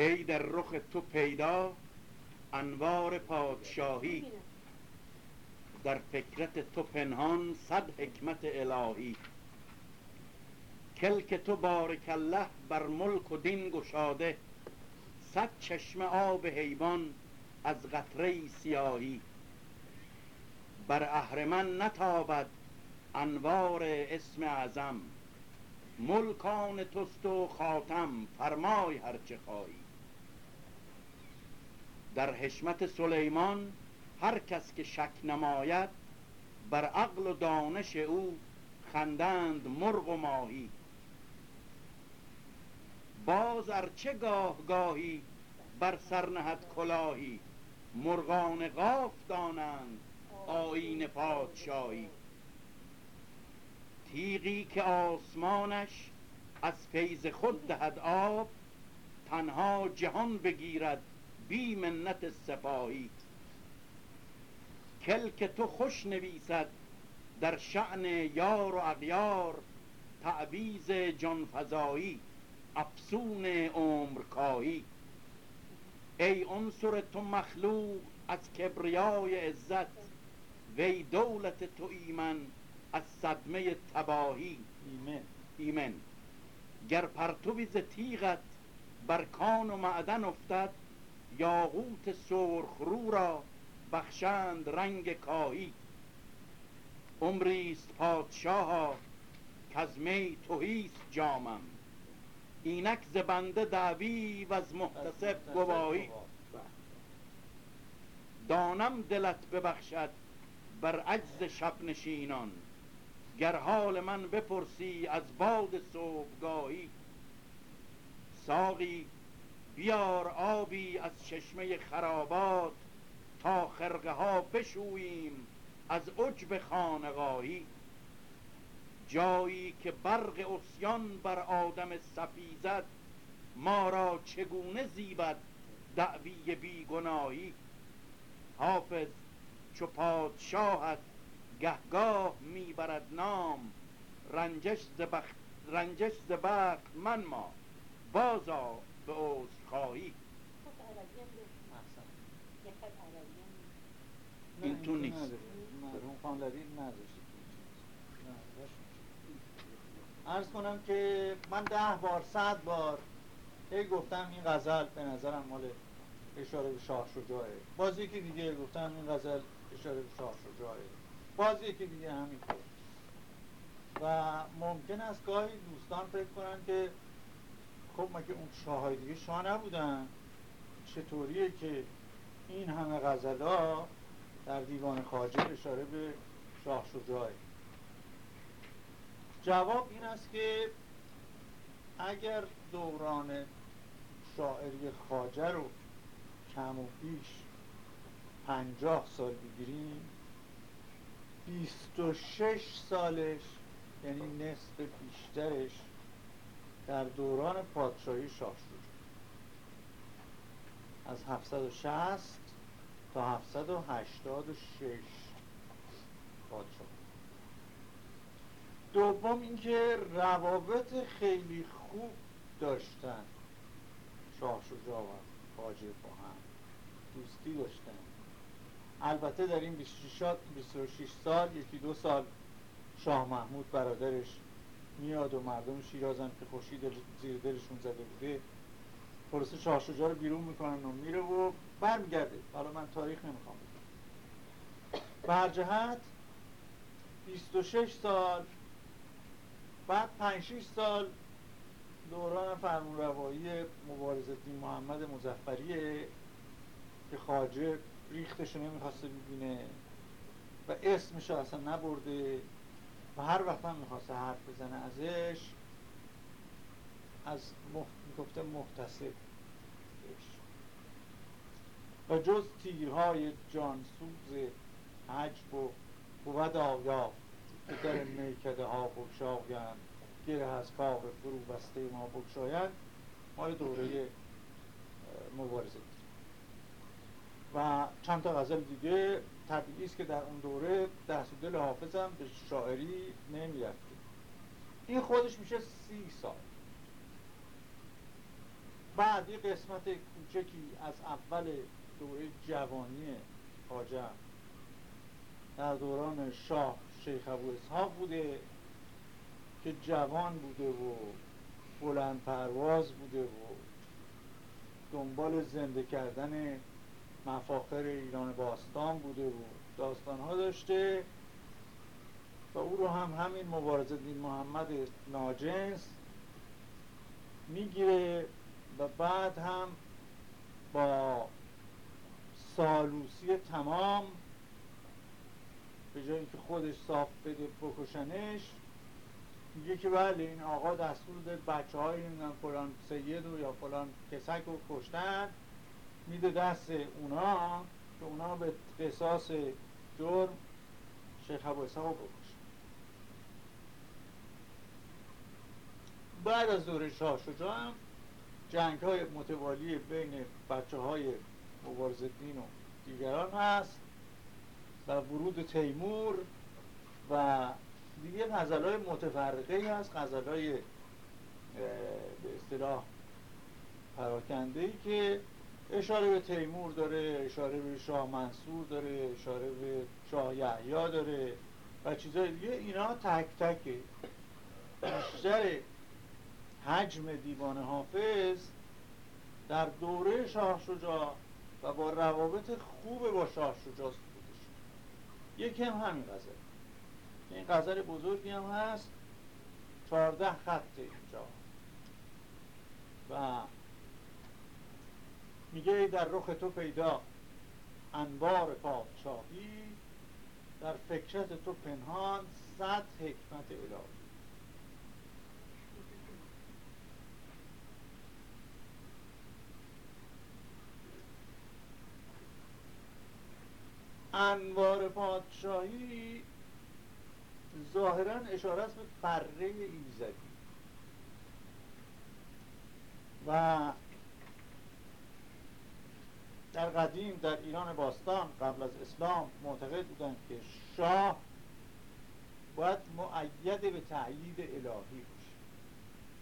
ای در رخ تو پیدا انوار پادشاهی. در فکرت تو پنهان صد حکمت الهی. کلک تو بارک الله بر ملک و دین گشاده. صد چشم آب حیوان از قطره سیاهی. بر اهرمن نتابد انوار اسم اعظم. ملکان توست و خاتم فرمای هرچه خواهی. در حشمت سلیمان هر کس که شک نماید بر عقل و دانش او خندند مرغ و ماهی. باز ارچه گاه گاهی بر سر نهد کلاهی مرغان قاف دانند آیین پادشاهی. تیغی که آسمانش از فیض خود دهد آب تنها جهان بگیرد بی منت سپاهی کلک تو خوش نویسد در شعن یار و اغیار تعویز جانفزایی افسون عمرکاهی ای عنصر تو مخلوق از کبریای عزت وی دولت تو ایمن از صدمه تباهی. ایمن. ایمن. گر پرتوی ز تیغت بر کان و معدن افتد یاقوت سرخ رو را بخشند رنگ کاهی. عمریست پادشاها کز می تهیست جامم. اینک ز بنده دعوی و از محتسب گواهی. دانم دلت ببخشد بر عجز شب نشینان. گر حال من بپرسی از باد صبحگاهی. ساقی بیار آبی از چشمه خرابات تا خرقه ها بشوییم از عجب خانقاهی. جایی که برق اسیان بر آدم سفیزد ما را چگونه زیبد دعوی بیگناهی. حافظ چو پادشاهت گهگاه می‌برد نام رنجش ز بخت رنجش ز بخت من ما. بازا به عذرخواهی این تو نیست. ارز کنم که من ده بار صد بار هی گفتم این غزل به نظرم مال اشاره به شاه شجاعه بازی که دیگه گفتم این غزل اشاره به شاه شجاعه بازی که دیگه همینطور. و ممکن است گاهی دوستان فکر کنن که خب مگه اون شاههای دیگه شاه نبودن؟ چطوریه که این همه غزل ها در دیوان خاجه اشاره به شاه شجاعه جواب این است که اگر دوران شاعری خاجه رو کم و بیش پنجاه سال بگیریم بیست و شش سالش یعنی نصف بیشترش در دوران پادشاهی شاه شجاع از 760 تا 786 پادشاه. دوم اینکه روابط خیلی خوب داشتن. شاه شجاع و خاجه با هم دوستی داشتن. البته در این 26 سال یکی دو سال شاه محمود برادرش میاد و مردم شیرازن که خوشی زیر دلشون زده بوده. پرسه شاه شجاع رو بیرون می‌کنن و میره و برمیگرده. حالا من تاریخ نمی‌خوام بر جهت 26 سال بعد 5 6 سال دوران فرمانروایی مبارزه دین محمد مزفریه که خاجه ریختش رو نمی‌خواسته ببینه و اسمش اصلا نبرده. هر وقت هم می‌خواسته حرف بزنه ازش از مح... می‌گفته محتسب و جز تیرهای جانسوز حجب و بود آیا که در میکده ها بگشاید گره از کار فرو بسته ما بگشاید ما دوره مبارزه و چند تا غزل دیگه طبیعی است که در اون دوره دست دل حافظم به شاعری نمی‌رفته. این خودش میشه سی سال. بعد یه قسمت کوچکی از اول دوره جوانی حاجم در دوران شاه شیخ ابو اسحاق بوده که جوان بوده و بلند پرواز بوده و دنبال زنده کردن مفاخر ایران باستان بوده و داستان ها داشته و او رو هم همین مبارزه دین محمد ناجنس می‌گیره و بعد هم با سالوسی تمام به جایی که خودش صاف بده بکشنش میگه که بله این آقا دستور داد بچه های فلان سید و یا فلان کسک رو کشتن. میده دست اونا که اونا به قصاص جرم شیخ ابو رو بکشن بعد از دوره شاه شجاع هم جنگ های متوالی بین بچه های مبارز دین و دیگران هست. و ورود تیمور و دیگه غزل های متفرقه هست غزل های به اصطلاح پراکنده ای که اشاره به تیمور داره اشاره به شاه منصور داره اشاره به شاه یحیی داره و چیزهای دیگه. اینا تک تکه بیشتر حجم دیوان حافظ در دوره شاه شجاع و با روابط خوب با شاه شجاع بودش یکی هم همین غزل. این غزل بزرگی هم هست. چهارده خط اینجا. و میگه در رخ تو پیدا. انبار پادشاهی در فکرت تو پنهان صد حکمت الهی. انوار پادشاهی ظاهرا اشاره است به فره ایزدی. و در قدیم در ایران باستان قبل از اسلام معتقد بودند که شاه باید معید به تعیید الهی باشه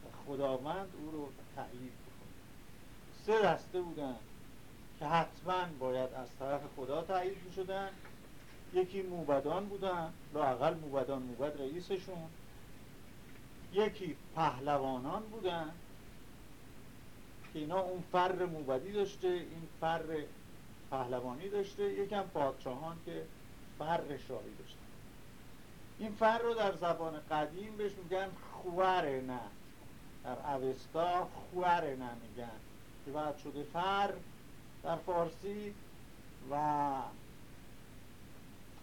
و خداوند او رو تعیید بکنه. سه دسته بودند که حتما باید از طرف خدا تعیید می شدن یکی موبدان بودن لاقل موبدان موبد رئیسشون. یکی پهلوانان بودن اینا اون فر موبدی داشته این فر پهلوانی داشته یکم پادشاهان که فر شاهی داشته این فر رو در زبان قدیم بهش میگن خوار نه. در اوستا خوار نه میگن. که بعد شده فر در فارسی و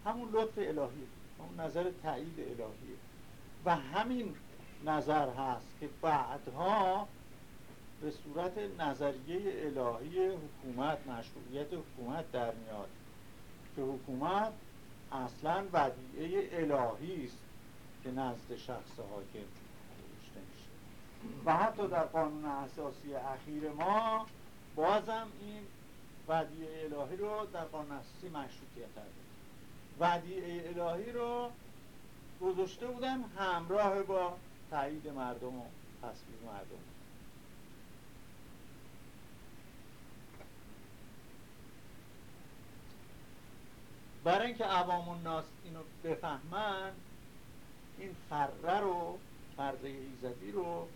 همون لطف الهی همون نظر تایید الهی. و همین نظر هست که بعدها به صورت نظریه الهی حکومت مشروعیت حکومت در میاد که حکومت اصلا ودیعه الهی است که نزد شخص حاکم نوشته میشه. و حتی در قانون اساسی اخیر ما بازم این ودیعه الهی رو در قانون اساسی مشروطیت ودیعه الهی رو گذاشته بودن همراه با تایید مردم و تصویر مردم. برای اینکه عوام الناس اینو بفهمن این فره رو فرده ایزدی رو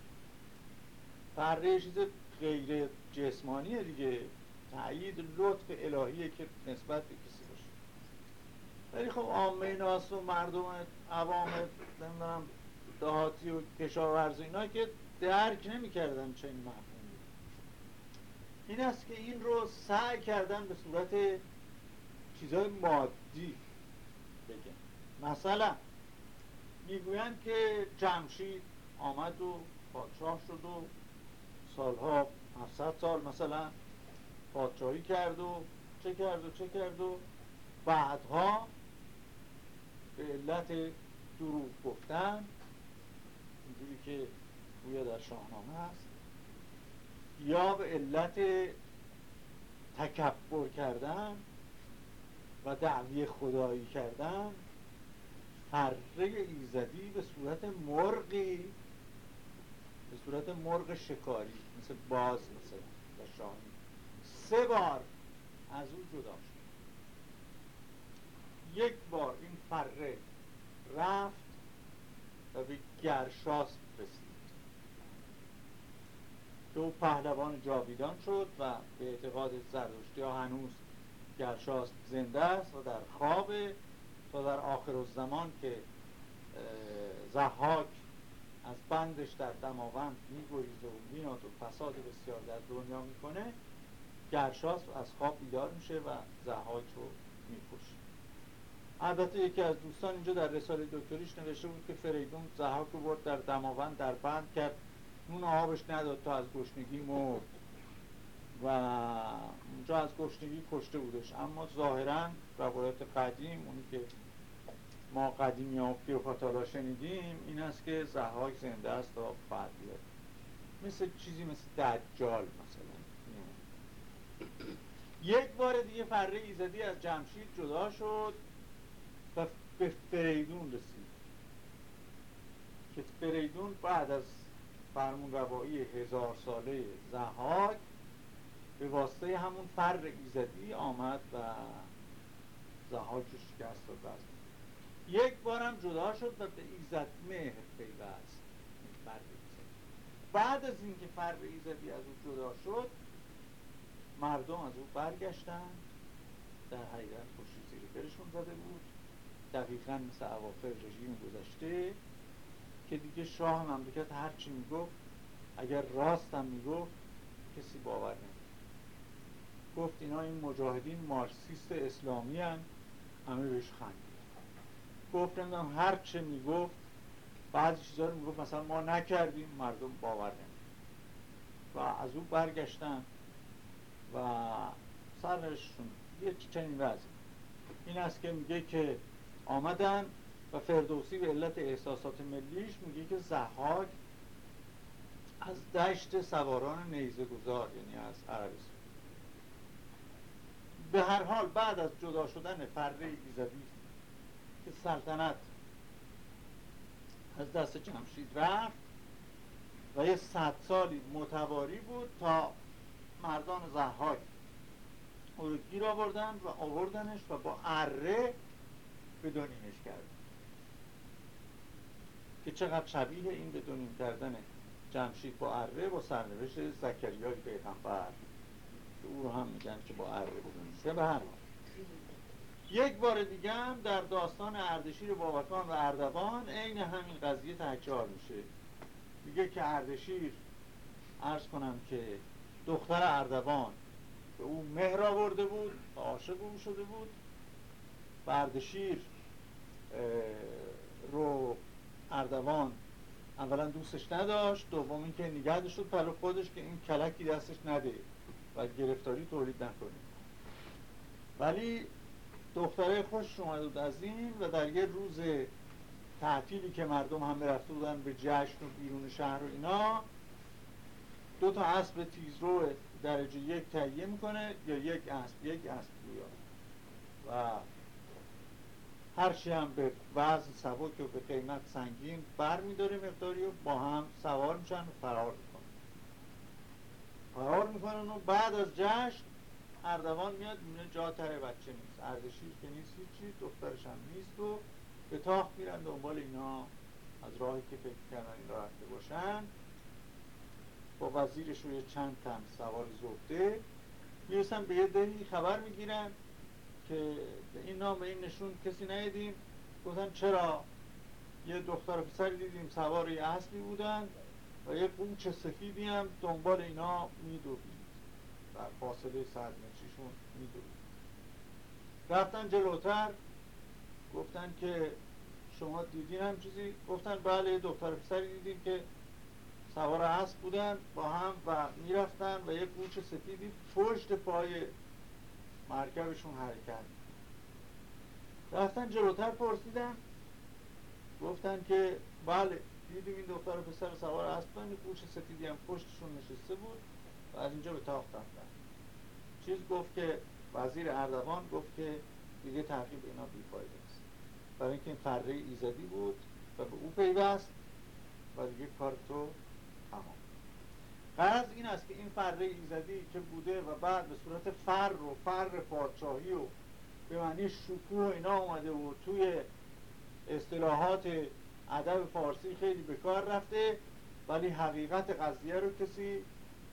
فره چیز غیر جسمانیه دیگه. تایید لطف الهیه که نسبت به کسی باشه. ولی خب عامه ناس و مردم عوام نمی‌دونم دهاتی و کشاورز اینا که درک نمی‌کردن چنین مفهومی. این است که این رو سعی کردن به صورت چیزهای مادی. بگن مثلا می‌گویند که جمشید آمد و پادشاه شد و سالها 700 سال مثلا پادشاهی کرد و چه کرد و چه کرد و بعدها به علت دروغ گفتن اینجوری که گویا در شاهنامه هست یا به علت تکبر کردن و دعوی خدایی کردن فره ایزدی به صورت مرغی به صورت مرغ شکاری مثل باز مثلا و شاهی سه بار از او جدا شد. یک بار این فره رفت و به گرشاس رسید. دو پهلوان جاویدان شد و به اعتقاد زردشتی ها هنوز گرشاست زنده است و در خواب تا در آخر زمان که زحاک از بندش در دماوند میگریزه و میناد و فساد بسیار در دنیا می‌کنه گرشاس از خواب بیدار میشه و زحاک رو می‌کشه. البته یکی از دوستان اینجا در رساله دکتریش نوشته بود که فریدون زحاک رو برد در دماوند در بند کرد. نون آبش نداد تا از گشنگی مرد. و اونجا از گشنگی کشته بودش. اما ظاهرا روایت قدیم اونی که ما قدیمی ها کلیوپاتالا شنیدیم این است که زحاک زنده است تا بعد بیاد. مثل چیزی مثل دجال مثلا. یک بار دیگه فره ایزدی از جمشید جدا شد و به فریدون رسید. که فریدون بعد از فرمون روایی هزار ساله زحاک به واسطه همون فر ایزدی آمد و زحاک شکست داد یک بارم جدا شد و به ایزد مهر پیوست. بعد از اینکه فر ایزدی از او جدا شد مردم از او برگشتن. در حقیقت خوشی زیر برشون زده بود. دقیقا مثل اواخر رژیم گذشته که دیگه شاه مملکت هرچی می‌گفت اگر راستم می‌گفت کسی باور نمید گفت اینا این مجاهدین مارسیست اسلامی هن همه بهش خندید گفت نمی‌دونم هر چه می‌گفت بعضی چیزا رو می‌گفت مثلا ما نکردیم مردم باور نمید و از او برگشتن و سرشون یه چنین وضعی. این است که میگه که آمدن و فردوسی به علت احساسات ملیش میگه که زحاک از دشت سواران نیزه گذار یعنی از عربستان. به هر حال بعد از جدا شدن فره ایزدی که سلطنت از دست جمشید رفت و یه صد سالی متواری بود تا مردان زحاک او رو گیر آوردن و آوردنش و با اره به دونیمش کردن. که چقدر شبیه این به دونیم کردن جمشید با اره با سرنوشت زکریای پیغمبر. که او رو هم میگن که با اره بودن به هر یک بار دیگه هم در داستان اردشیر بابکان و اردوان عین همین قضیه تکرار میشه. میگه که اردشیر عرض کنم که دختر اردوان به او مهر آورده بود عاشق او شده بود. و اردشیر رو اردوان اولا دوستش نداشت دوم اینکه نگه پلو خودش که این کلکی دستش نده. و گرفتاری تولید نکنه ولی دختره خوش اومده بود از این و در یه روز تعطیلی که مردم هم رفته بودن به جشن و بیرون شهر و اینا دو تا اسب تیزرو درجه یک تهیه می‌کنه یا یک اسب یک اسب و هرچی هم به وزن سبک و به قیمت سنگین بر میداره مقداری و با هم سوار میشن و فرار فرار می‌کنن و بعد از جشن اردوان میاد میونه جا تره بچه نیست. اردشیر که نیست هیچی دخترش هم نیست و به تاخت میرن دنبال اینا. از راهی که فکر کردن این رفته باشن. با وزیرش روی چند تن سوار زبده می‌رسن به یه دهی خبر می‌گیرن که این نام این نشون کسی ندیدیم. گفتن چرا یه دختر پسری دیدیم سوار یه بودن. و یه قوچ سفیدی هم دنبال اینا میدوید در فاصله صد متریشون میدوید رفتن جلوتر گفتن که شما دیدین هم چیزی؟ گفتن بله دختر پسری دیدیم که سوار اسب بودن با هم و می‌رفتن و یه قوچ سفیدی پشت پای مرکبشون حرکت رفتن جلوتر پرسیدن گفتن که بله دیدیم این دختر و پسر سوار اسبن گوش سفیدی هم پشتشون نشسته بود و از اینجا به تاخت رفتن. چیز گفت که وزیر اردوان گفت که دیگه تحقیب اینا بیفایده است برای اینکه این فره ایزدی بود و به او پیوست و دیگه کار تو تمام. قرض این است که این فره ایزدی که بوده و بعد به صورت فر و فر پادشاهی و به معنی شکوه اینا اومده و توی اصطلاحات ادب فارسی خیلی به کار رفته ولی حقیقت قضیه رو کسی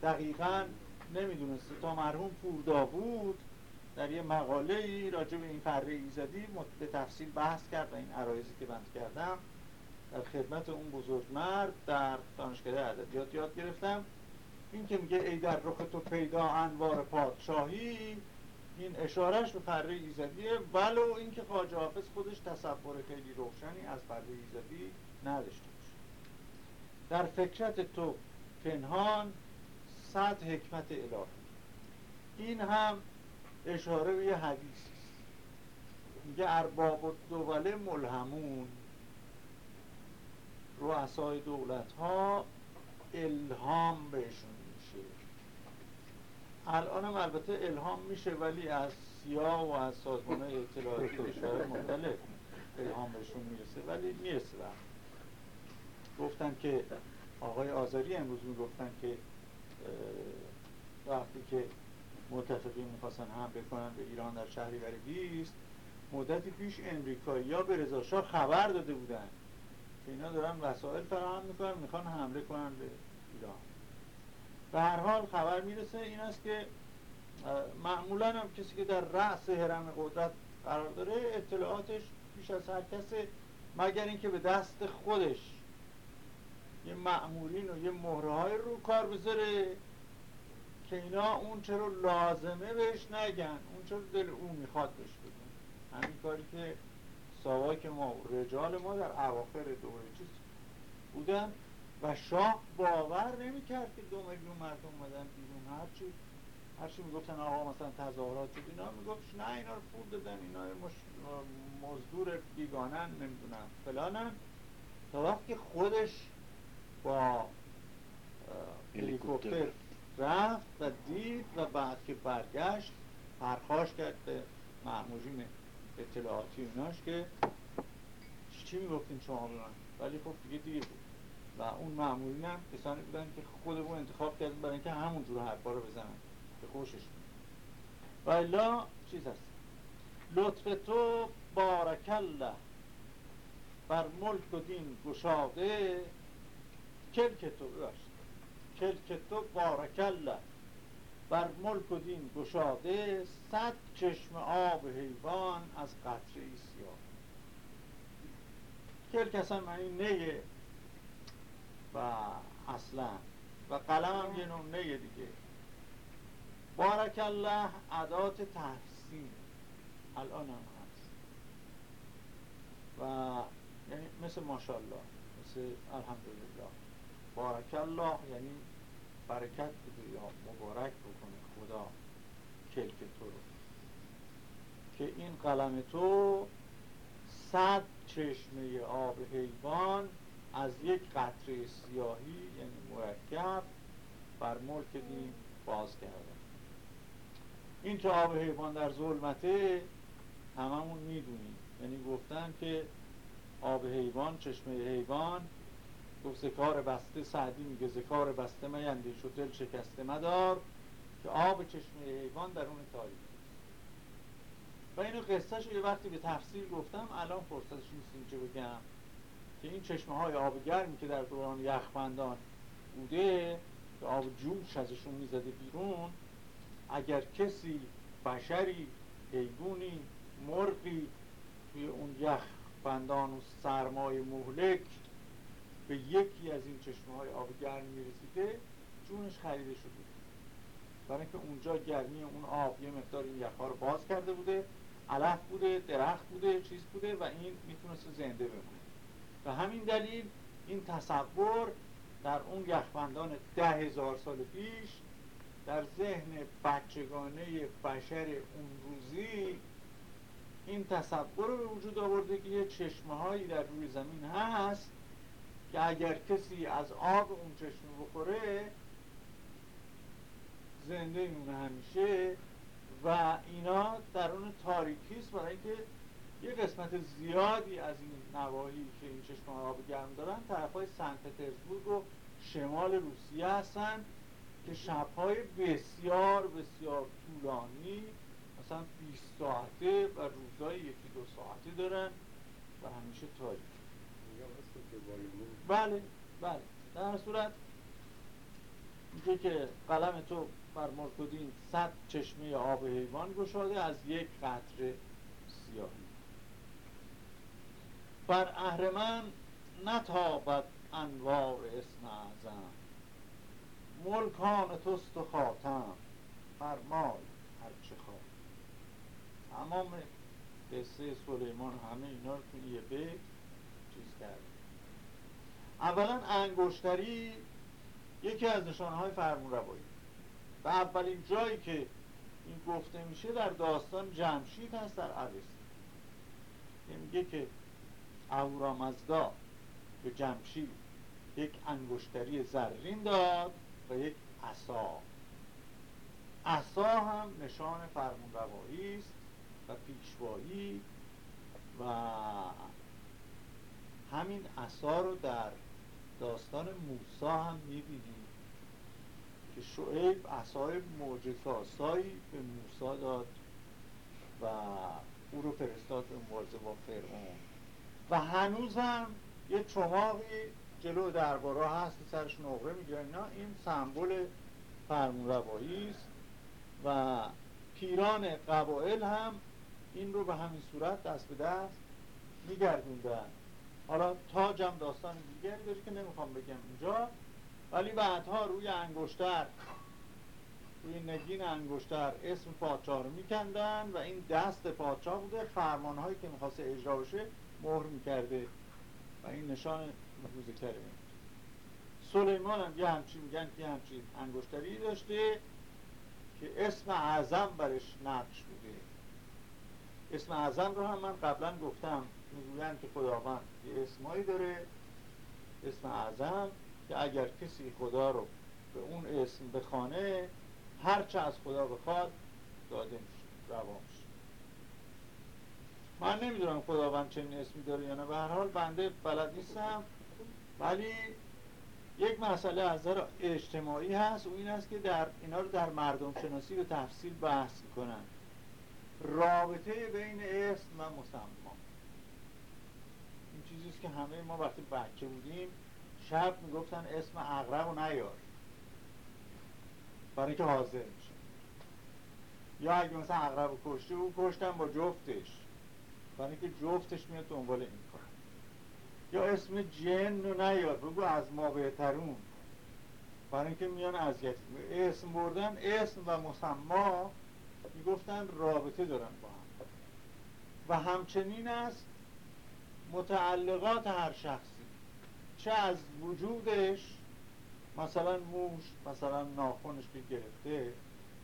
دقیقا نمی‌دونسته. تا مرحوم پوردا بود در یه مقاله ای راجع به این فره ایزدی به تفصیل بحث کرد و این عرایزی که بند کردم. در خدمت اون بزرگ مرد در دانشکده ادبیات یاد گرفتم. این که میگه ای در رخ تو پیدا انوار پادشاهی این اشارهش به فره ایزدیه. ولو اینکه خواجه حافظ خودش تصور خیلی روشنی از فره ایزدی نداشته باشه. در فکرت تو پنهان صد حکمت الهی. این هم اشاره به یه حدیث میگه ارباب و دوله ملهمون. رؤسای دولت ها الهام بهشون الان هم البته الهام میشه ولی از سیاه و از سازمان اطلاعاتی اشاره مختلف الهام بهشون می‌رسه ولی می‌رسه گفتن که آقای آذری امروز می‌گفتن که وقتی که متفقین می‌خواستن هم بکنن به ایران در شهری 20 مدتی پیش امریکایی ها به رضا خبر داده بودن که اینا دارن وسایل فراهم می‌کنن می‌خوان حمله کنن به به هر حال خبر می‌رسه این است که معمولا هم کسی که در رأس حرم قدرت قرار داره اطلاعاتش بیش از هر کسی مگر اینکه به دست خودش یه معمولین و یه مهره رو کار بذاره که اینا اون چرا لازمه بهش نگن اون چرا دل اون می‌خواد بهش بگن. همین کاری که ساواک ما رجال ما در اواخر دوره چیز بودن. و شاه باور نمی‌کرد که دو میلیون مردم اومدن بیرون. هرچی هرچی می‌گفتن آقا مثلا تظاهرات شد اینا میگفتش نه اینا رو پول دادن اینا مش... مزدور بیگانن نمی‌دونم فلانن. تا وقتی خودش با هلیکوپتر رفت و دید و بعد که برگشت پرخاش کرد به معمولین اطلاعاتی اوناش که چی می‌گفتین شما؟ به ولی خب دیگه دیگه بود. و اون معمولین هم کسانی بودن که خودمون انتخاب کردن برای اینکه همونجور حرفا رو بزنن به خوشش و الا چیز هست؟ لطف تو بارکالله بر ملک و دین گشاده کلک تو ببخشید. کلک تو بر ملک و دین گشاده صد چشم آب حیوان از قطره سیاه. کلک اصلا معنی نیه. و اصلا. و قلم هم یه نیه دیگه. بارک الله عدات تحسین. الان هم هست. و یعنی مثل ماشاءالله مثل الحمدلله. بارک الله یعنی برکت بده یا مبارک بکنه خدا کلک تو رو. که این قلم تو صد چشمه آب حیوان از یک قطره سیاهی یعنی مرکب بر ملک دین باز کرده این که آب حیوان در ظلمته هممون می‌دونیم. یعنی گفتن که آب حیوان چشمه حیوان گفت ذکار بسته سعدی میگه ذکار بسته میندیش و دل شکسته مدار که آب چشمه حیوان در اون تاریخ و اینو قصه یه وقتی به تفصیل گفتم الان فرصتش نیست اینجا بگم. که این چشمه های آب گرمی که در دوران یخبندان بوده که آب جوش ازشون می‌زده بیرون اگر کسی بشری حیوانی مرغی توی اون یخ بندان و سرمای مهلک به یکی از این چشمه های آب گرم می‌رسیده جونش خریده شده. برای اینکه اونجا گرمی اون آب یه مقدار این یخها رو باز کرده بوده علف بوده درخت بوده چیز بوده و این می‌تونست زنده بمونه. به همین دلیل این تصور در اون یخبندان ده هزار سال پیش در ذهن بچگانه بشر اون روزی این تصور رو وجود آورده که یه چشمه هایی در روی زمین هست که اگر کسی از آب اون چشمه بخوره زنده میمونه همیشه و اینا در اون تاریکیست برای اینکه یه قسمت زیادی از این نواحی که این چشمه آب گرم دارن طرف های سنت پترزبورگ و شمال روسیه هستن که شبهای بسیار بسیار طولانی مثلا 20 ساعته و روزهای یکی دو ساعته دارن و همیشه تاریک. بله بله. در صورت میگه که قلم تو فرمار کدین صد چشمه آب حیوان گشاده از یک قطره سیاهی. بر اهرمن نتابد انوار اسم اعظم. ملکان توست و خاتم فرمای هرچه خواه تمام قصه سلیمان همه اینا رو تو یه بیت چیز کرد اولا انگشتری یکی از نشانهای فرمون روایی و اولین جایی که این گفته میشه در داستان جمشید هست در عویست میگه که اهورامزدا به جمشید یک انگشتری زرین داد و یک عصا. عصا هم نشان فرمون است و پیشوایی و همین عصا رو در داستان موسا هم می‌بینیم که شعیب عصای معجزه‌آسایی به موسا داد و او رو فرستاد به مبارزه با فرعون. و هنوز هم یه چماقی جلو درباره هست سرش نقره می‌گیرن. نه این سمبل فرمون است و پیران قبایل هم این رو به همین صورت دست به دست میگردوندن. حالا تاجم داستان دیگری داره که نمی‌خوام بگم اینجا ولی بعدها روی انگشتر روی نگین انگشتر اسم پادشاه رو میکندن و این دست پادشاه بوده. فرمانهایی که می‌خواسته اجرا بشه مهر می‌کرده و این نشان نفوذ کریمه سلیمان هم یه همچین میگن که همچین انگشتری داشته که اسم اعظم برش نقش بوده. اسم اعظم رو هم من قبلا گفتم. می‌گوین که خداوند یه اسمایی داره اسم اعظم که اگر کسی خدا رو به اون اسم بخانه هرچه از خدا بخواد داده میشه روا من نمی‌دونم خداوند چنین اسمی داره یا نه. به هر حال بنده بلد نیستم. ولی یک مسئله از نظر اجتماعی هست. و این است که در اینا رو در مردم شناسی به تفصیل بحث کنن رابطه بین اسم و مسما. این چیزیست که همه ما وقتی بچه بودیم شب می‌گفتن اسم اغرب و نیار. برای که حاضر میشه یا اگه مثلا اغرب و کشته او کشتن با جفتش. برای که جفتش میاد دنبال این کار. یا اسم جن رو نیار بگو از ما بهترون. برای اینکه میان اذیت اسم بردن اسم و مسما می‌گفتن رابطه دارن با هم. و همچنین است متعلقات هر شخصی. چه از وجودش مثلا موش مثلا ناخونش که گرفته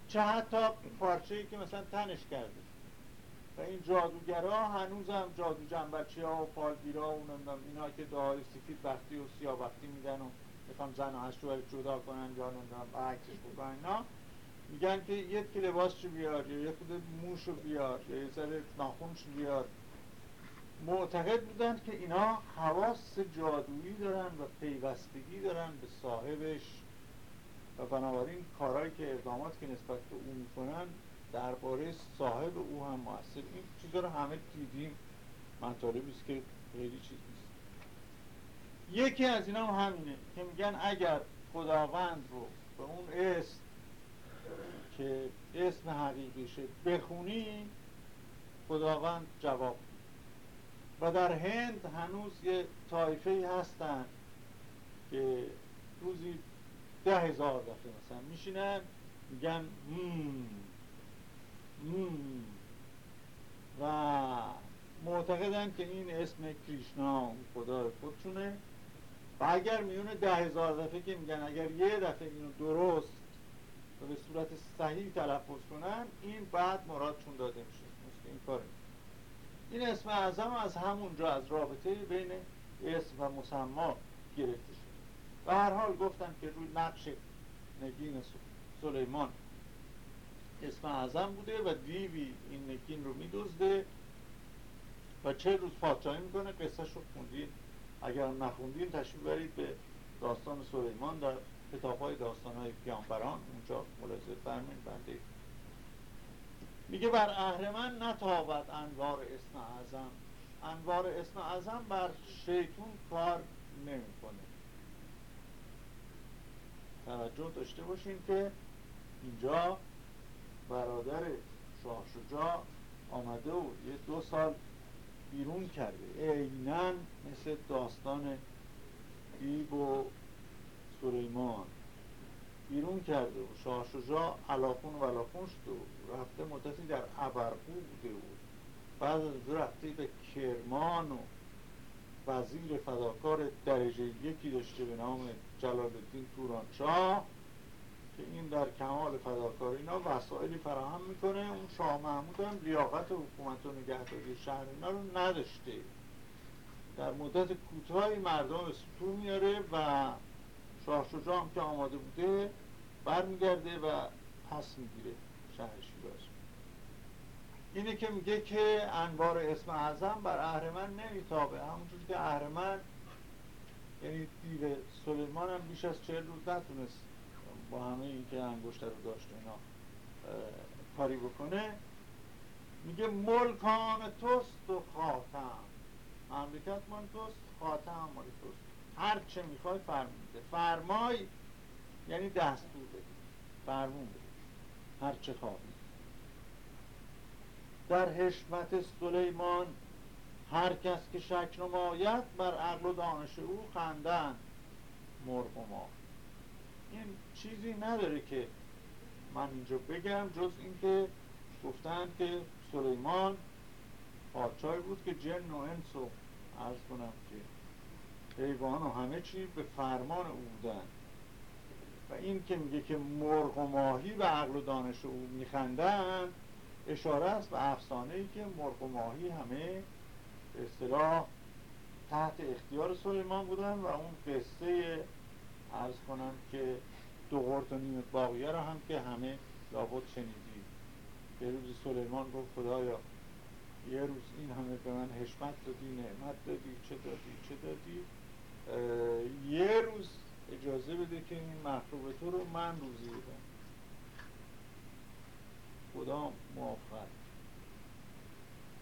چه حتی پارچه که مثلا تنش کرده. و این جادوگرا هنوز هم جادو جنبچی ها و پالگیرا و اینا که دعای سفید وقتی و سیاه وقتی میدن و می‌خوام زن و هشتو جدا کنن یا نمی‌دونم برعکسش بکنن اینا میگن که یک لباس چو بیار یا یک خود موش رو بیار یا یه سر ناخونش بیار. معتقد بودن که اینا حواس جادویی دارن و پیوستگی دارن به صاحبش و بنابراین کارهایی که اقدامات که نسبت به او می‌کنن درباره صاحب او هم موثر این چیزا رو همه دیدیم. مطالبی است که خیلی چیز نیست. یکی از اینا هم همینه که میگن اگر خداوند رو به اون اسم که اسم حقیقیشه بخونی خداوند جواب و در هند هنوز یه طایفه هستن که روزی ده هزار دفعه مثلا میشینن میگن و معتقدن که این اسم کریشنا خدا خودشونه. و اگر میونه ده هزار دفعه که میگن اگر یه دفعه اینو درست و به صورت صحیح تلفظ کنن این بعد مرادشون داده میشه. مثل این کار این اسم اعظم از همونجا از رابطه بین اسم و مسما گرفته شده. و هر حال گفتن که روی نقش نگین سلیمان اسم اعظم بوده و دیوی این نگین رو میدزده و چه روز پادشاهی می‌کنه؟ قصه رو خوندین. اگر نخوندین تشریف برید به داستان سلیمان در کتاب های داستان های پیانبران اونجا ملاحظه فرمین بنده. میگه بر اهرمن نتابد انوار اسم اعظم. انوار اسم اعظم بر شیطون کار نمی‌کنه. توجه داشته باشین که اینجا برادر شاه شجاع آمده و یه دو سال بیرون کرده. عینا مثل داستان دیب و سلیمان. بیرون کرده و شاه شجاع علاقون و علاقون شده و رفته مدتی در عبرقو بوده بود بعد از رفته به کرمان و وزیر فداکار درجه یکی داشته به نام جلال الدین تورانشاه. که این در کمال فداکاری اینا وسائلی فراهم می‌کنه اون شاه محمود هم لیاقت حکومت و نگهداری شهر اینا رو نداشته. در مدت کوتاهی مردم به میاره و شاه شجاع هم که آماده بوده برمیگرده و پس می‌گیره شهر شیراز. اینه که میگه که انوار اسم اعظم بر اهرمن نمیتابه. همونجور که اهرمن یعنی دیو سلیمان هم بیش از چهل روز نتونست با همه این که انگشتر رو داشت اینا کاری بکنه میگه ملکان توست و خاتم. مملکت من توست خاتم مال توست. هر چه می‌خوای فرمونده فرمای یعنی دستور بدی فرمون بدی هر چه خواهی. در حشمت سلیمان هر کس که شک نماید بر عقل و دانش او خندن مرغ ما این چیزی نداره که من اینجا بگم جز اینکه گفتن که سلیمان پادشاهی بود که جن و انس و عرض کنم که حیوان و همه چی به فرمان او بودن. و این که میگه که مرغ و ماهی به عقل و دانش او میخندن اشاره است به افسانه ای که مرغ و ماهی همه اصطلاح تحت اختیار سلیمان بودن و اون قصه ارز کنم که دو قرد و نیمت باقیه را هم که همه لابد شنیدی. به روز سلیمان گفت خدایا یه روز این همه به من حشمت دادی نعمت دادی چه دادی چه دادی؟ یه روز اجازه بده که این مخلوق تو رو من روزی بدم. خدا موفق؟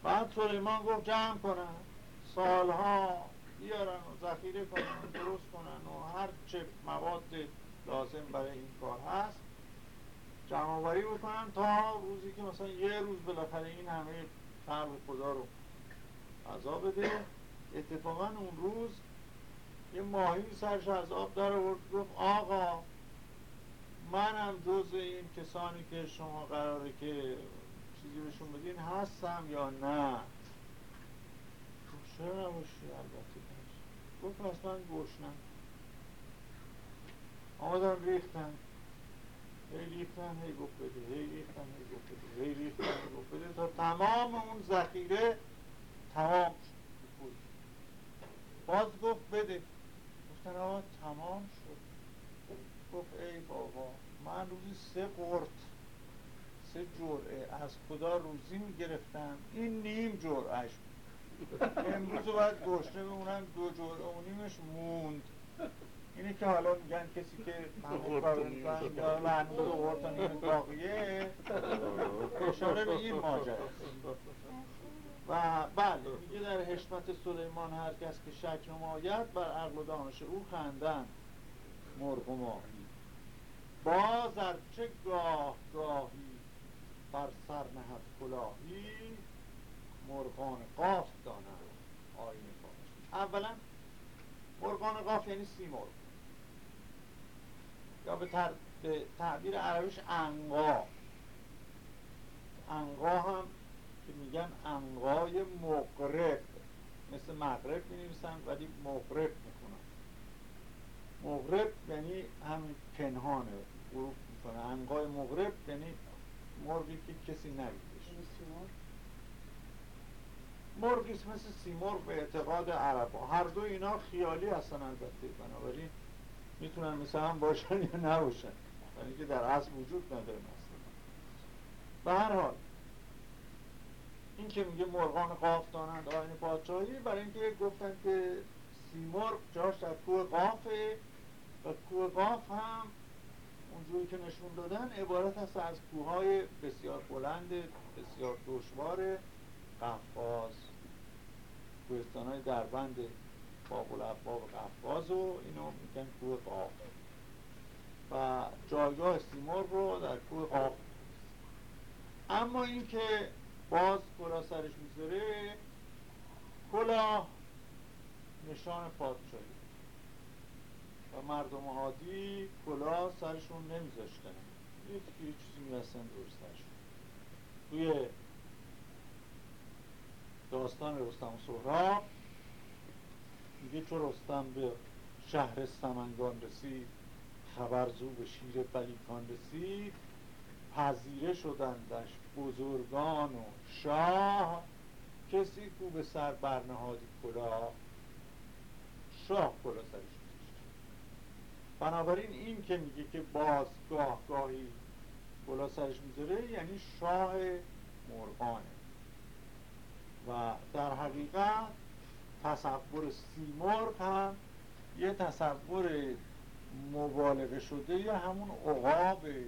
بعد سلیمان گفت جمع کنن سالها بیارن و ذخیره کنن درست کنن و هر چه مواد لازم برای این کار هست. جمع بکنن تا روزی که مثلا یه روز بالاخره این همه خلق خدا رو عذا بده. اتفاقا اون روز یه ماهی سرش از آب در آورد گفت آقا منم جز این کسانی که شما قراره که چیزی بهشون بدین هستم یا نه؟ چرا نباشی؟ البته گفت پس من گوشنم آمدن ریختن. هی ریختن هی گفت بده هی ریختن هی گفت بده هی ریختن هی گفت بده. تا تمام اون ذخیره تمام شد. باز گفت بده. گفتن آقا تمام شد. گفت ای بابا من روزی سه قرد سه جرعه از خدا روزی می‌گرفتم. این نیم جرعش امروز باید گشنه بمونم دو جرعه و نیمش موند. اینه که حالا میگن کسی که محمود کار می‌کنن یا محمود و قرطانی باقیه اشاره به این ماجر و بله میگه در حشمت سلیمان هر کس که شک نماید بر عقل و دانش او خندن. مرغ و ماهی. باز چه گاه گاهی بر سر نهد کلاهی مرغان قاف دانند. آینه باش اولا مرغان قاف یعنی سی مرغ. یا به, تر... به تعبیر عربیش انقا انقا هم که میگن انقای مقرب مثل مغرب می نویسن ولی مقرب می‌کنن مغرب یعنی همین پنهانه. گروه می‌کنه انقای مغرب یعنی مرغی که کسی نویدش مرغی مثل سیمرغ به اعتقاد عرب. هر دو اینا خیالی هستن البته. بنابراین می‌تونن مثل هم باشن یا نباشن. یعنی که در اصل وجود نداره مثلا به هر حال این که میگه مرغان قاف دانند آین پادشاهی برای اینکه گفتن که سیمرغ جاش در کوه قافه و کوه قاف هم اونجوری که نشون دادن عبارت هست از کوههای بسیار بلند بسیار دشوار قفاز کوهستان های دربند باب العباب قفاز و اینو میگن کوه قاف و جایگاه سیمور رو در کوه قاف اما اینکه باز کلا سرش می‌ذاره کلا نشان پادشاهی. و مردم عادی کلا سرشون نمیذاشتن. یه چیزی می‌رسن درستش. توی داستان رستم و سهراب میگه چو رستم به شهر سمنگان رسید خبر زو به شیر بلیکان رسید. پذیره شدندش بزرگان و شاه کسی کو به سر برنهادی کلا. شاه کلا سرش بنابراین این که میگه که باز گاه گاهی کلا سرش می‌ذاره یعنی شاه مرغانه. و در حقیقت تصور سیمرغ هم یه تصور مبالغه شده یا همون عقابه.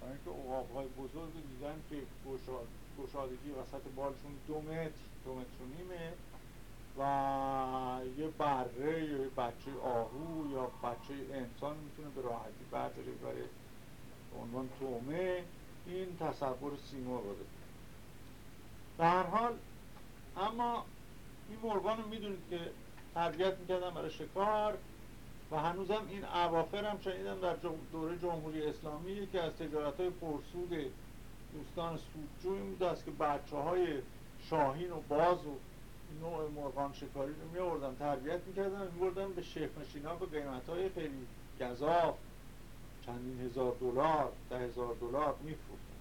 برای اینکه عقاب های بزرگ دیدن که گشادگی وسط بالشون دو متر دو متر و نیمه و یه بره یا یه بچه آهو یا بچه انسان می‌تونه به راحتی برداره برای عنوان تومه. این تصور سیمور رو به هر حال اما این مرغان رو می‌دونید که تربیت می‌کردن برای شکار و هنوزم این اواخر هم شنیدم در دوره جمهوری اسلامی که از تجارت های پرسود دوستان این بوده است که بچه های شاهین و باز و نوع مرغان شکاری رو میوردن تربیت می‌کردن میبردن به شیخ ها به قیمت های خیلی گذاف چندین هزار دلار ده هزار دلار میفروختن.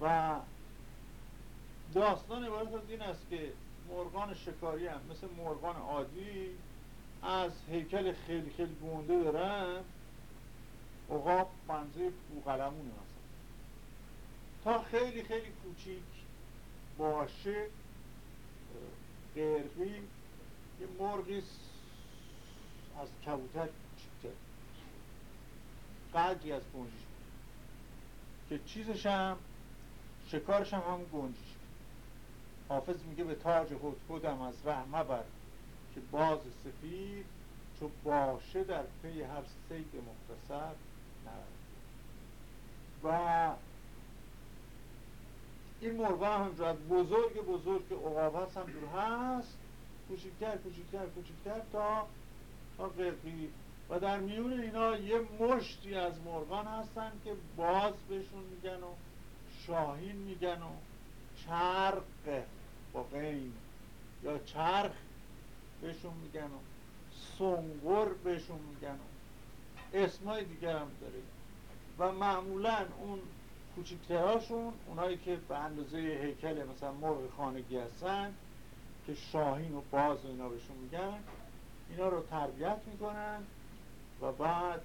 و داستان عبارت از این است که مرغان شکاری هم مثل مرغان عادی از هیکل خیلی خیلی گونده دارن. عقاب منزه بوغلمونه مثلا. تا خیلی خیلی کوچیک باشه قرقی یه مرغی از کبوتر کوچیکتر. قدری از گنجش که چیزش هم شکارش هم هم گنجش. حافظ میگه به تاج هدهدم از ره بر که باز سفید چو باشه در پی هر سید مختصر نرد و این مرغا هم بزرگ بزرگ عقاب هست هم دور هست. کوچکتر کوچکتر کوچکتر تا تا قرقی. و در میون اینا یه مشتی از مرغان هستن که باز بهشون میگن و شاهین میگن و چرق. با یا چرخ بهشون میگن و سنگر بهشون میگن و اسمای دیگر هم داره. و معمولا اون کوچکترهاشون اونایی که به اندازه هیکل مثلا مرغ خانگی هستن که شاهین و باز و اینا بهشون میگن اینا رو تربیت می‌کنن و بعد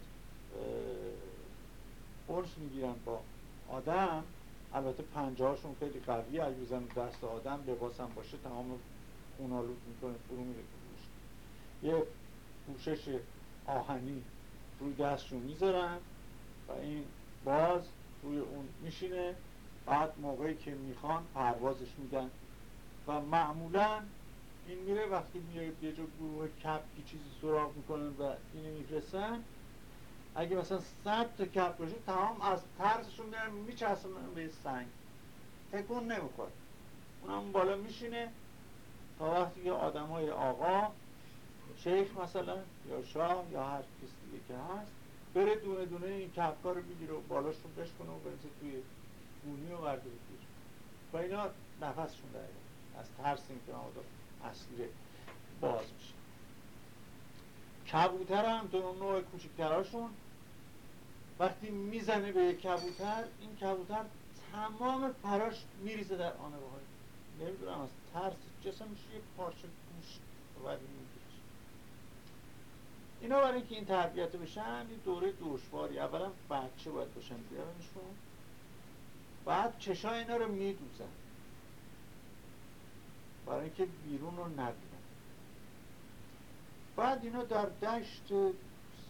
قرص می‌گیرن با آدم. البته پنجهاشون خیلی قوی بزن دست آدم لباسم باشه تمام خونالود می‌کنه فرو میره یه پوشش آهنی روی دستشون می‌ذارن و این باز روی اون میشینه. بعد موقعی که می‌خوان پروازش میدن. و معمولا این میره وقتی میره یه جا گروه کپ چیزی سراغ می‌کنن و اینو میفرستن اگه مثلا صد تا کپ باشه تمام از ترسشون میرن میچسبن به سنگ. تکون نمی‌خواد اونم بالا میشینه. تا وقتی که آدم آقا شیخ مثلا یا شاه یا هر کسی که هست بره دونه دونه این کپکا رو بگیره و بالاشون بشکنه و بنزه توی گونی و ورده بگیر و اینا نفسشون داره از ترس این که آدم اصلی باز میشه. کبوتر هم دو نوع کوچکتراشون وقتی می‌زنه به کبوتر این کبوتر تمام پراش میریزه در آنه باهای نمی‌دونم از ترس جسمش یه پارچه گوش و اینا برای اینکه این تربیت بشن این دوره دشواری. اولا بچه باید باشن بیارنشون بعد چشای اینا رو میدوزن. برای اینکه بیرون رو نبینن. بعد اینا در دشت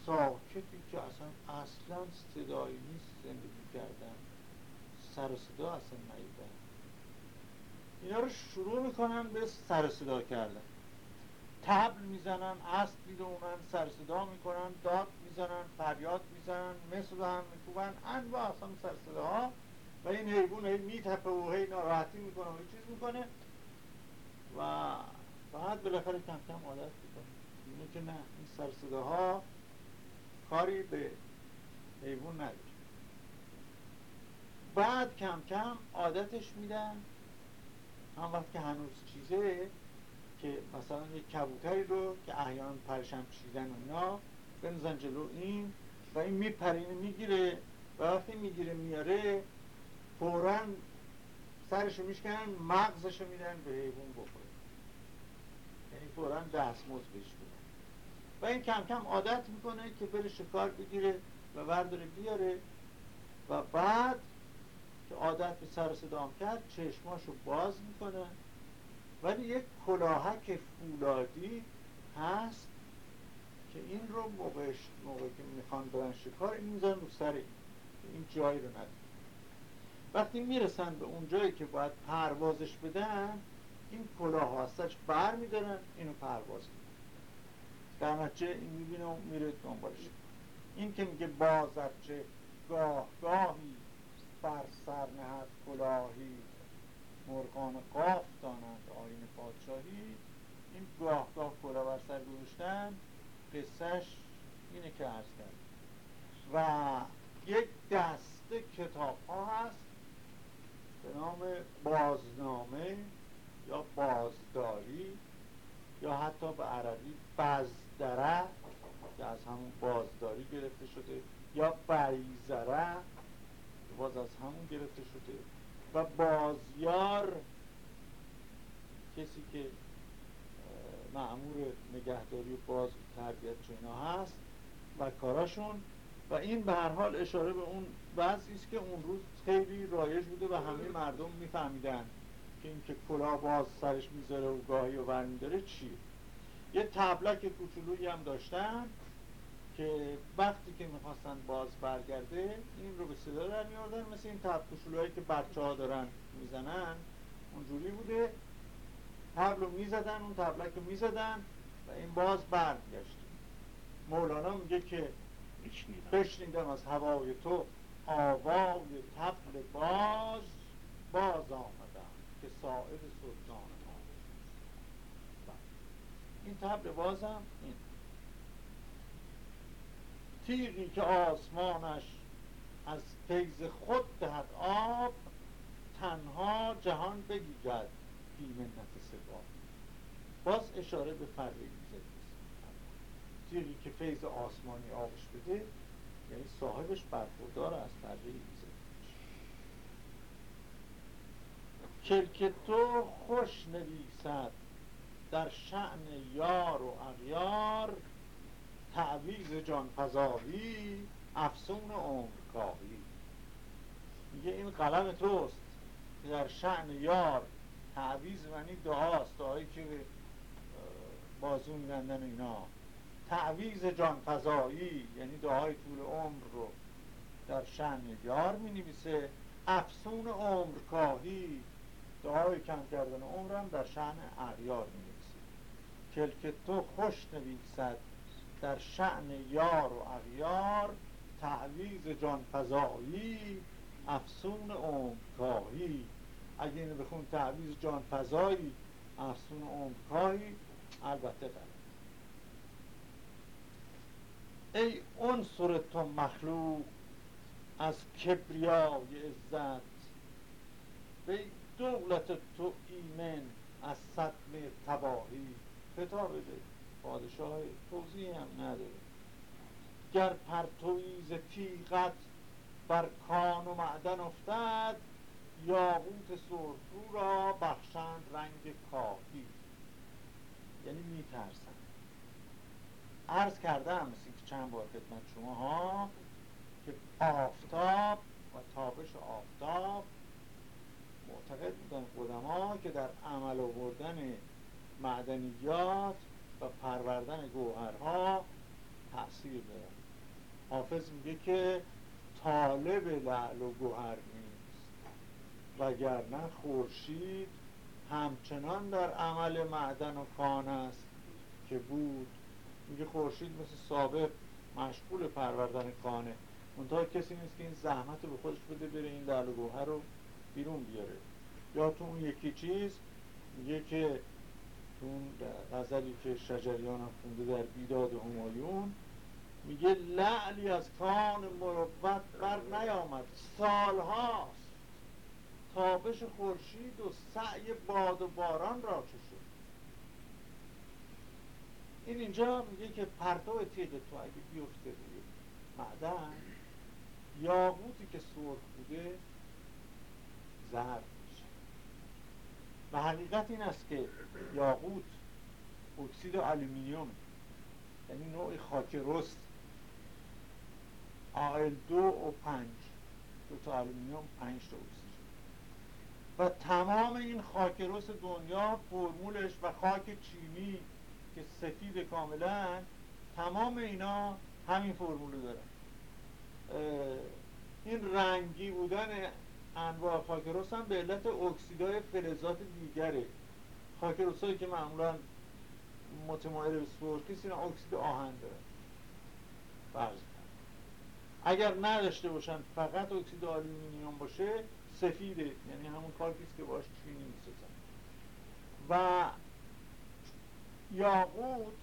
ساکتی که اصلا اصلا صدایی نیست زندگی کردن. سر صدا اصلا نیدن اینا رو شروع می‌کنن به سر صدا کردن. تبل می‌زنن اسب می‌دونن سر صدا می‌کنن داد می‌زنن فریاد می‌زنن مثل هم میکوبن. انواع اصلا سر ها و این حیوان هی میتپه و هی ناراحتی می‌کنه و چیز می‌کنه. و بعد بالاخره کم کم عادت می‌کنه. اینه که نه این سر ها کاری به حیوان نداره بعد کم کم عادتش میدن. هم وقت که هنوز چیزه که مثلا یک کبوتری رو که احیان پرشم چیدن و اینا بنزن جلو این و این میپرینه می‌گیره و وقتی می‌گیره میاره فورا سرشو میشکنن مغزشو میدن به حیوان بخوره. یعنی فورا دستموز بهش و این کم کم عادت می‌کنه که بره شکار بگیره و برداره بیاره. و بعد که عادت به سر صدام کرد چشماشو باز می‌کنه. ولی یک کلاهک فولادی هست که این رو موقعش موقعی که می‌خوان برن شکار این میزن رو سر این. این جایی رو نداره وقتی می‌رسن به اون جایی که باید پروازش بدن این کلاه هستش بر میدارن اینو پرواز میدن در نتیجه این می‌بینه و میره دنبالش. این که میگه بازرچه گاه گاهی بر سر نهد کلاهی. مرغان قاف دانند آین پادشاهی. این گاه گاه کلا بر سر گذاشتن. قصهش اینه که عرض کرد. و یک دسته کتاب ها هست به نام بازنامه یا بازداری یا حتی به عربی بزدره که از همون بازداری گرفته شده یا بیزره باز از همون گرفته شده. و بازیار کسی که معمور نگهداری و باز تربیت چینا هست و کاراشون. و این به هر حال اشاره به اون وضعی است که اون روز خیلی رایج بوده و همه مردم میفهمیدن که اینکه کلا باز سرش می‌ذاره و گاهی و برمیداره چیه. یه تبلک کوچولویی هم داشتن که وقتی که می‌خواستن باز برگرده این رو به صدا در میاردن مثل این تب کوچولوهایی که بچه ها دارن می‌زنن اونجوری بوده. تبل رو می‌زدن اون تبلک رو می‌زدن و این باز برگشت مولانا میگه که بشنیدم از هوای تو آوای تبل باز باز آمدم که ساعد سلطان این تبل بازم این. تیغی که آسمانش از فیض خود دهد آب تنها جهان بگیرد بی منت سبا باز اشاره به فره ایزد تیغی که فیض آسمانی آبش بده یعنی صاحبش برخوردار از فره ایزد کلک تو خوش نویسد در شعن یار و اغیار تعویز فضاوی افسون عمرکاهی میگه این قلم توست در شعن یار تعویز معنی دعاست دعایی که بازو میدندن اینا. تعویز جان فضایی یعنی دعای طول عمر رو در شعن یار می نویسه افسون عمرکاهی دعای کم کردن عمرم در شعن اغیار می کلک تو خوش نویسد در شعن یار و اغیار تعویز جان فضایی افسون عمرکاهی. اگه اینو بخون تعویز جان فضایی افسون عمرکاهی البته غلط ای عنصر تو مخلوق از کبریای عزت ای دولت تو ایمن از صدم تباهی. خطاب بده. پادشاه توضیح هم نداره. گر پرتویز تیغت بر کان و معدن افتد یاقوت سرخرو را بخشند رنگ کافی یعنی میترسن عرض کردم مثل که چند بار خدمت شما ها که آفتاب و تابش آفتاب معتقد بودن قدما که در عمل آوردن معدنیات و پروردن گوهرها تأثیر دارد حافظ میگه که طالب لعل و گوهر نیست. وگرنه خورشید همچنان در عمل معدن و کان است که بود. میگه خورشید مثل سابق مشغول پروردن کانه. منتها کسی نیست که این زحمت رو به خودش بده بره این لعل و گوهر رو بیرون بیاره. یا تو اون یکی چیز میگه که اون غزلی که شجریان هم خونده در بیداد همایون میگه لعلی از کان مروت بر نیامد. سالهاست تابش خورشید و سعی باد و باران را چه شد. این اینجا میگه که پرتو تیغ تو اگه بیفته روی معدن یاقوتی که سرخ بوده زرد. و حقیقت این است که یاقوت اکسید آلومینیوم یعنی نوع خاک رست Al دو O پنج دو تا آلومینیوم پنج تا اکسیژن. و تمام این خاک رست دنیا فرمولش و خاک چینی که سفید کاملا تمام اینا همین فرمول دارن. این رنگی بودن انواع خاک رس هم به علت اکسیدای فلزات دیگره. خاک رس هایی که معمولا متمایل به سرخی اینا اکسید آهن داره اگر نداشته باشن فقط اکسید آلومینیوم باشه سفیده. یعنی همون خاکیست که باش چینی می‌سازن و یاقوت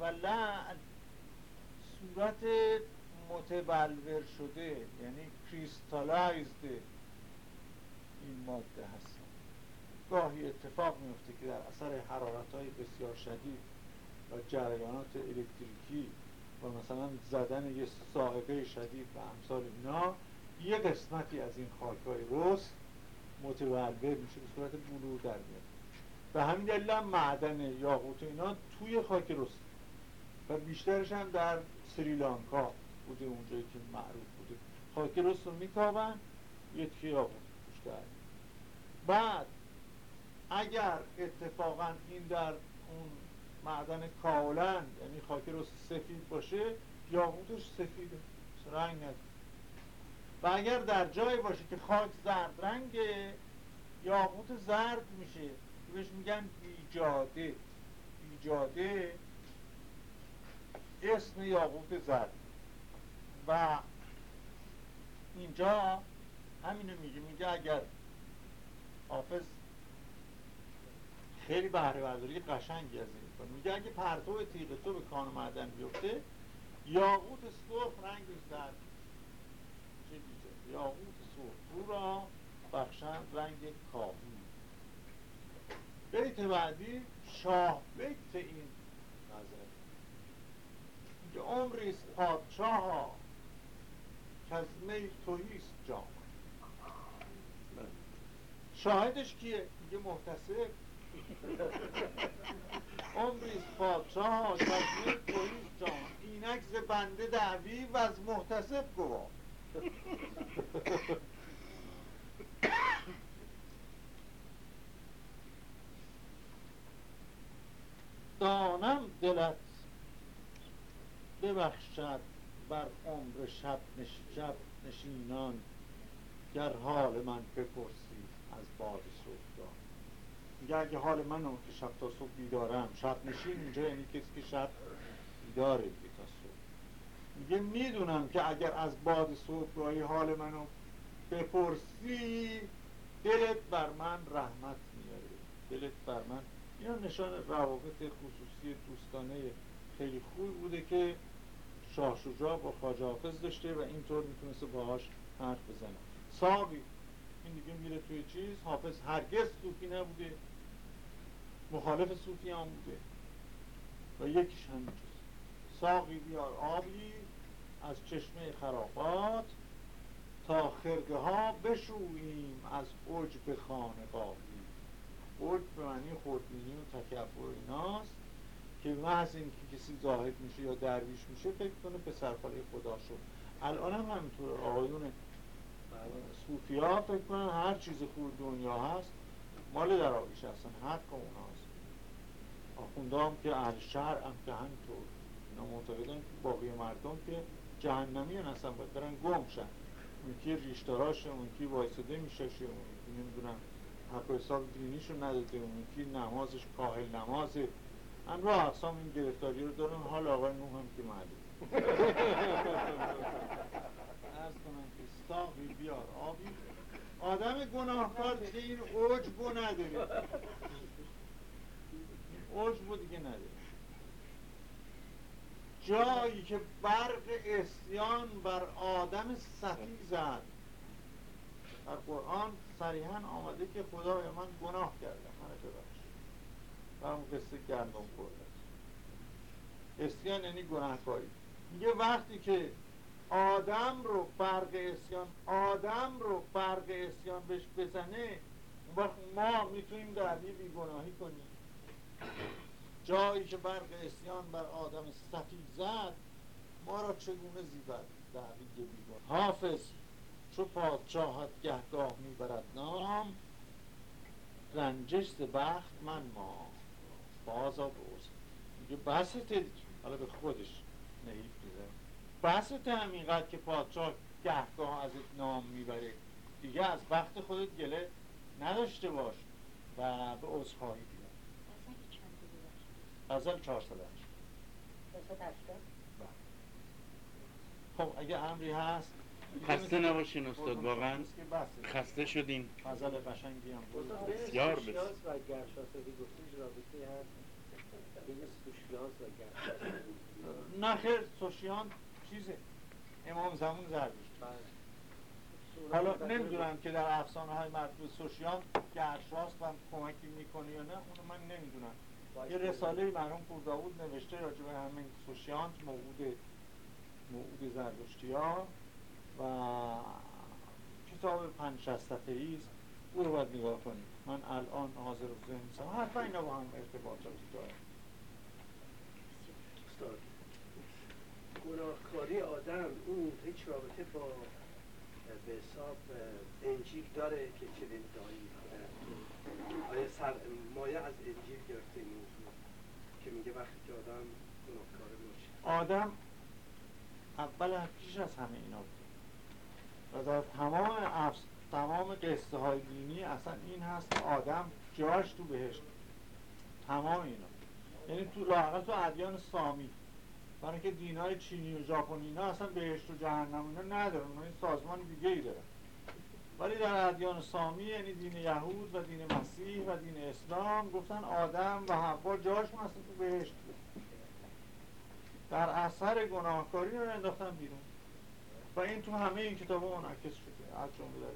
و لعل صورت متبلور شده یعنی کریستالایزد این ماده هستن. گاهی اتفاق میفته که در اثر حرارت های بسیار شدید و جریانات الکتریکی و مثلا زدن یه سائقه شدید و امثال اینا یه قسمتی از این خاک های رست متبلور میشه به صورت بلور در میاد. و همین دلیل معدن یاقوت اینا توی خاک رست. و بیشترش هم در سریلانکا بوده اونجایی که معروف بوده. خاک رست رو میکابن یه تیه یاقوت بعد اگر اتفاقا این در اون معدن کاولن یعنی خاک رست سفید باشه یاقوتش سفیده رنگ و اگر در جایی باشه که خاک زرد رنگه یاقوت زرد میشه. بهش میگن بیجاده بیجاده اسم یاقوت زرد. و اینجا همینو میگه. میگه اگر حافظ. خیلی بهره برداری قشنگی از این کنه میگه اگه پرتو تیغ تو به کان معدن بیفته یاقوت سرخ رنگ زرد یاقوت سرخ. رو را بخشند رنگ کاهی بیت بعدی شاه بیت این نظر. که عمریست پادشاه ها می توهیست جام شاهدش کیه؟ میگه محتسب. عمریست پادشاه می توهیست جام اینک ز بنده دعوی و از محتسب گواه دانم دلت ببخشد بر عمر شب, نش... شب نشینان گر حال من بپرسی از باد صبح میگه اگه حال منو که شب تا صبح بیدارم شب نشین اینجا یعنی کسی که شب بیداره دیگه تا صبح. میگه می‌دونم که اگر از باد صبحگاهی حال منو بپرسی دلت بر من رحمت میاره. دلت بر من. اینا نشان روابط خصوصی دوستانه خیلی خوب بوده که شاه شجاع با خواجه حافظ داشته و اینطور می‌تونسته باهاش حرف بزنه. ساقی این دیگه میره توی چیز حافظ هرگز صوفی نبوده. مخالف صوفی هم بوده. و یکیش همین چیز ساقی بیار آبی از چشمه خرابات تا خرگه ها بشوییم از عجب خانقاهی. عجب به معنی خودبینی و تکبر ایناست که محض این که کسی زاهد میشه یا درویش میشه فکر کنه به سرخاله خدا شد. الان هم همینطور آقایون صوفی ها فکر کنن هر چیز خوب دنیا هست مال دراویش هستن حق اون هست. آخونده هم که اهل شهر هم که همینطور. اینا معتقدن باقی مردم که جهنمی هن اصلا باید برن گم شن. اون که ریشتاراشه اون که وایساده میشه اون که نمی‌دونم حق حساب دینیشو نداده اون که نمازش کاهل نمازه. انواع اقسام این گرفتاری رو دارن حال آقای نوح هم که معلوم ساقی بیار آبی. آدم گناهکار دیگه این عجبو نداره. عجبو دیگه نداره. جایی که برق اسیان بر آدم سطی زد. در قرآن صریحا آمده که خدای من گناه کردم من ببخش اون قصه گندم خورده اسیان یعنی گناهکاری. میگه وقتی که آدم رو برق اسیان آدم رو برق اسیان بهش بزنه اون وقت ما می‌تونیم در بیگناهی کنیم. جایی که برق اسیان بر آدم سفید زد ما را چگونه زیبد دعوی بیگناه. حافظ چو پادشاهت گهگاه می‌برد نام رنجش بخت من ما بازا بوز میگه بسته حالا به خودش نهیب بسته همینقدر که پادشاه گهگاه از نام می‌بره دیگه از بخت خودت گله نداشته باش و به عذرخواهی بیاد غزل 400 خب اگه امری هست خسته نباشین استاد واقعا خسته شدیم. غزل قشنگی هم بود. بسیار بسیار. و رابطه هست. بین سوشیاز و گرشاسازی. نه خیر سوشیان چیزه. امام زمان زردشت حالا نمی‌دونم که در افسانه های مربوط سوشیان گرشاست و کمکی می‌کنه یا نه اونو من نمی‌دونم. یه رساله مرحوم پورداود نوشته راجع به همین سوشیانت موعود موعود زردشتی ها و کتاب پنج شستفه ایست او رو باید نگاه کنیم. من الان حاضر و ذهن نیستم. حرفا اینا با هم ارتباطاتی داره گناهکاری آدم اون هیچ رابطه با به حساب انجیل داره که چنین دایی آیا سر مایه از انجیل گرفته این موضوع؟ که میگه وقتی که آدم گناهکار باشه. آدم اول پیش از همه اینا بود. و در تمام افس... تمام قصه های دینی اصلا این هست که آدم جاش تو بهشت. تمام اینا. یعنی تو لاقل تو ادیان سامی. برای اینکه دینای چینی و ژاپنی اینا اصلا بهشت و جهنم اینا ندارن. این سازمان دیگه ای دارن ولی در ادیان سامی یعنی دین یهود و دین مسیح و دین اسلام گفتن آدم و حوا جاشون اصلا تو بهشت. در اثر گناهکاری رو انداختن بیرون. و این تو همه این کتاب منعکس شده. از جمله در